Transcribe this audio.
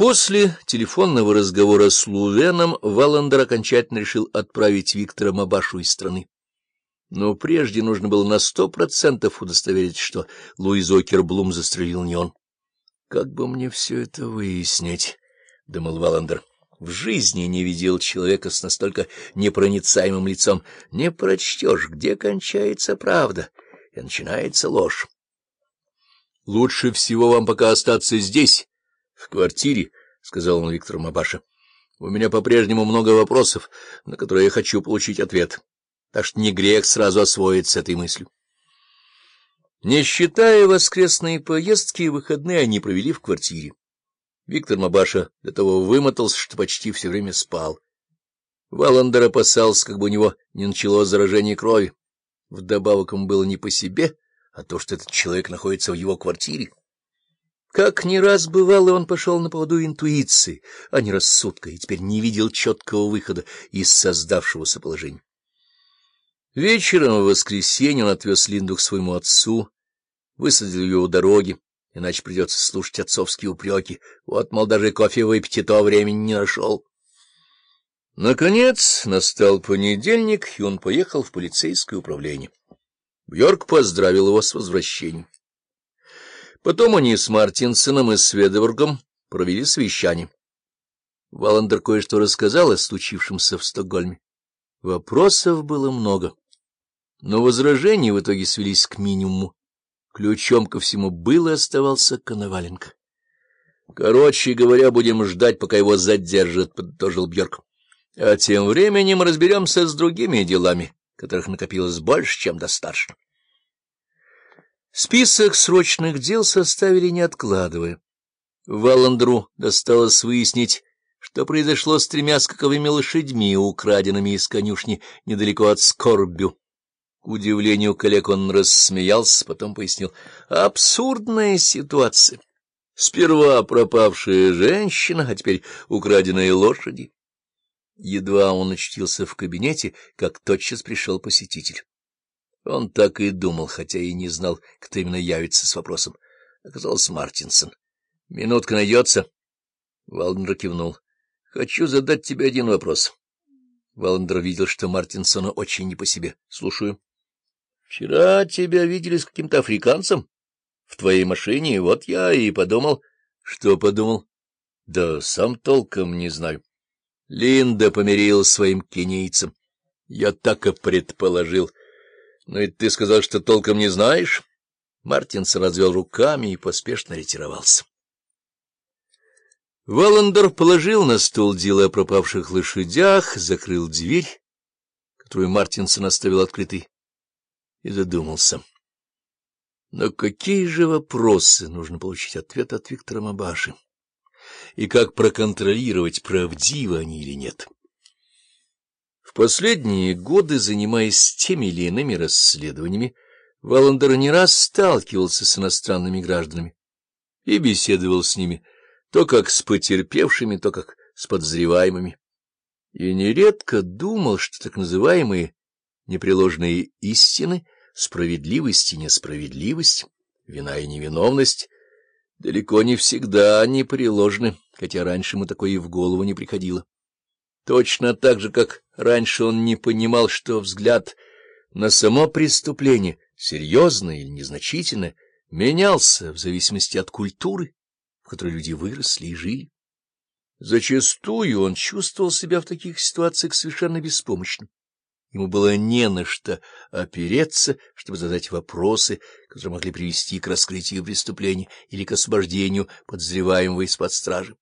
После телефонного разговора с Лувеном Валандер окончательно решил отправить Виктора Мабашу из страны. Но прежде нужно было на сто процентов удостоверить, что Луиз Окерблум застрелил не он. — Как бы мне все это выяснить? — думал Валандер. В жизни не видел человека с настолько непроницаемым лицом. Не прочтешь, где кончается правда и начинается ложь. — Лучше всего вам пока остаться здесь, в квартире, — сказал он Виктору Мабаша. — У меня по-прежнему много вопросов, на которые я хочу получить ответ. Так что не грех сразу освоиться с этой мыслью. Не считая воскресные поездки, выходные они провели в квартире. Виктор Мабаша до того вымотался, что почти все время спал. Валандер опасался, как бы у него не началось заражение крови. Вдобавок ему было не по себе, а то, что этот человек находится в его квартире. Как не раз бывало, он пошел на поводу интуиции, а не рассудка, и теперь не видел четкого выхода из создавшегося положения. Вечером в воскресенье он отвез Линду к своему отцу, высадил ее у дороги, иначе придется слушать отцовские упреки. Вот, мол, даже кофе выпить и то времени не нашел. Наконец настал понедельник, и он поехал в полицейское управление. Бьорк поздравил его с возвращением. Потом они с Мартинсоном и Сведебургом провели совещание. Валандер кое-что рассказал о случившемся в Стокгольме. Вопросов было много, но возражения в итоге свелись к минимуму. Ключом ко всему был и оставался Коноваленко. — Короче говоря, будем ждать, пока его задержат, — подытожил Бьерк. — А тем временем разберемся с другими делами, которых накопилось больше, чем достаточно. Список срочных дел составили не откладывая. Валандру досталось выяснить, что произошло с тремя скаковыми лошадьми, украденными из конюшни недалеко от Скорбю. К удивлению коллег он рассмеялся, потом пояснил. Абсурдная ситуация. Сперва пропавшая женщина, а теперь украденные лошади. Едва он очутился в кабинете, как тотчас пришел посетитель. Он так и думал, хотя и не знал, кто именно явится с вопросом. Оказался Мартинсон. — Минутка найдется? Валднер кивнул. — Хочу задать тебе один вопрос. Валандер видел, что Мартинсону очень не по себе. — Слушаю. — Вчера тебя видели с каким-то африканцем в твоей машине, вот я и подумал. — Что подумал? — Да сам толком не знаю. Линда помирил своим кенийцем. Я так и предположил. — Ну и ты сказал, что толком не знаешь? Мартинс развел руками и поспешно ретировался. Валандер положил на стол дело о пропавших лошадях, закрыл дверь, которую Мартинсон оставил открытой, и задумался. Но какие же вопросы нужно получить ответ от Виктора Мабаши? И как проконтролировать, правдивы они или нет? Последние годы, занимаясь теми или иными расследованиями, Валандер не раз сталкивался с иностранными гражданами и беседовал с ними, то как с потерпевшими, то как с подозреваемыми. И нередко думал, что так называемые непреложные истины, справедливость и несправедливость, вина и невиновность, далеко не всегда непреложны, хотя раньше ему такое и в голову не приходило. Точно так же, как раньше он не понимал, что взгляд на само преступление, серьезное или незначительное, менялся в зависимости от культуры, в которой люди выросли и жили. Зачастую он чувствовал себя в таких ситуациях совершенно беспомощным. Ему было не на что опереться, чтобы задать вопросы, которые могли привести к раскрытию преступления или к освобождению подозреваемого из-под стражи.